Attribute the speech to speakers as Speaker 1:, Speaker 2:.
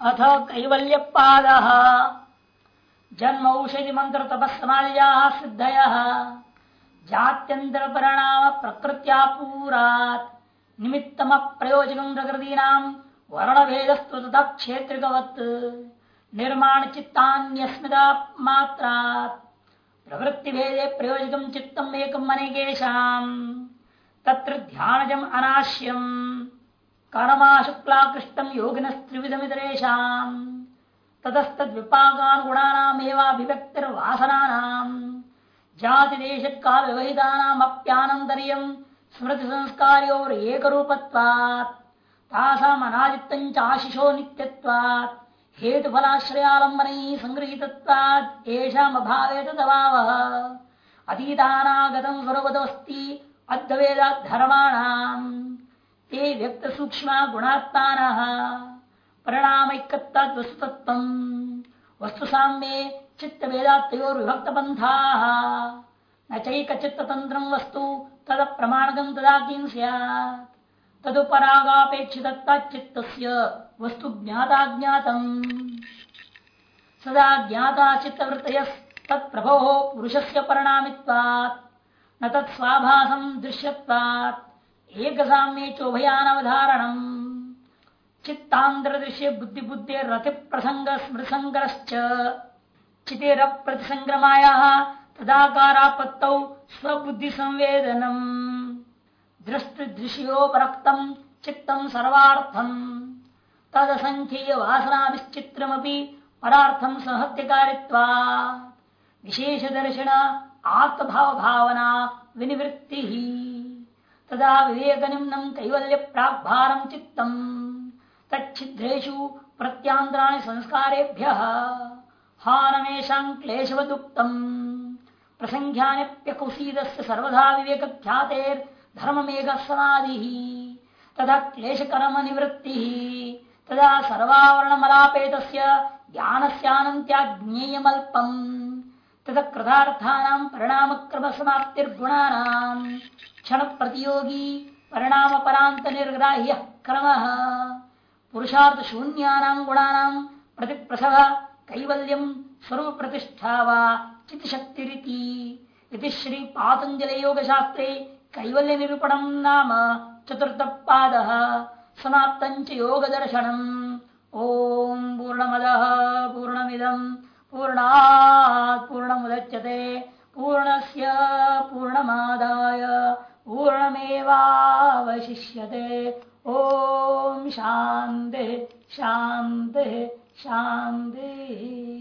Speaker 1: अथ कैवल्य पाद जन्म औषधि मंत्र तपस्माल्या सिद्धय। जात्यंतर परिणाम प्रकृत्या पूरात। निमित्तम प्रयोजन प्रकृतीना वर्ण भेदस्तु तथा क्षेत्रगवत् निर्माण चित्तान्यस्मिता मात्रा प्रवृत्ति भेदे प्रयोजकम चित्तम एकम अनेकेशम तत्र ध्यानजम अनाश्यम। कर्मा शुक्ला कृष्टम योगिन त्रिविधमितरेशम ततस्तद विपागानुगुणानामेवाभिव्यक्तिर्वासनानाम जाति देश काल व्यवहितानामप्यानंतर्यम स्मृति संस्कार एक रूपत्वात् तासाम अनादित्य आशिषो नित्यत्वात्। हेतु फलाश्रयालंबन संगृहितत्वात् येषाम अभावे तदभाव अतीतानागतम स्वरूपदस्ति अद्वेदा धर्माणाम ते व्यक्त सूक्ष्म गुणात्मा परिणामकत्ता वस्तुतत्व वस्तु साम्ये चित्त वेदात्योर विभक्त पंथा न चैक चित्त तंत्र वस्तु तद प्रमाणगम तदा किं तदुपरागापेक्षित चित्त वस्तु ज्ञाता ज्ञातम सदा ज्ञाता चित्तवृत तत्प्रभो पुरुष से परिणामित्वात्। न तत्स्वाभासम दृश्यत्वात्। एक साम्ये चोभयानवधारणम। चित्तांतर दृश्य बुद्धि बुद्धि रति प्रसंग स्मृसंगरश्च चितेर प्रतिसंक्रमाया तदाकारापत्त स्वबुद्धि संवेदनम दृष्टि दृश्योपरक्तम चित्तम सर्वार्थम। तदसंख्य वासनाभिश्चित्रमपि परार्थम संहत्यकारित्वा। विशेष दर्शन आत्मभाव भावना विनिवृत्ति। तदा विवेक निम्नम कैवल्य प्राग्भारम चित्तम तच्छिद्रेशु प्रत्यांतराणि संस्कारेभ्य हानमेशा क्लेशवदुक्तम प्रसंख्याप्यकुशीद सर्वधा विवेक ख्यातेर धर्म मेघ समाधि तथा क्लेश कर्म निवृत्ति तदा सर्वावरण मलापेत ज्ञान ज्ञेयमल्पम तथा कृतार्थान परिणाम क्रम समाप्तिर्गुणानाम क्षण प्रतियोगी परिणाम परांत निर्ग्राह्य क्रम। पुरुषार्थ शून्यानाम गुणानाम प्रतिप्रसव कैवल्यम स्वरूप प्रतिष्ठा व चितिशक्ति श्री पातंजल योग शास्त्रे कैवल्य निरूपणम नाम चतुर्थ पाद समाप्त योग दर्शन ओम पूर्णमद पूर्णमिदम पूर्णा पूर्ण मुदच्यते पूर्णस्य पूर्णमादाय। पूर्णमेवावशिष्यते। ॐ शान्ति शान्ते शान्तिः।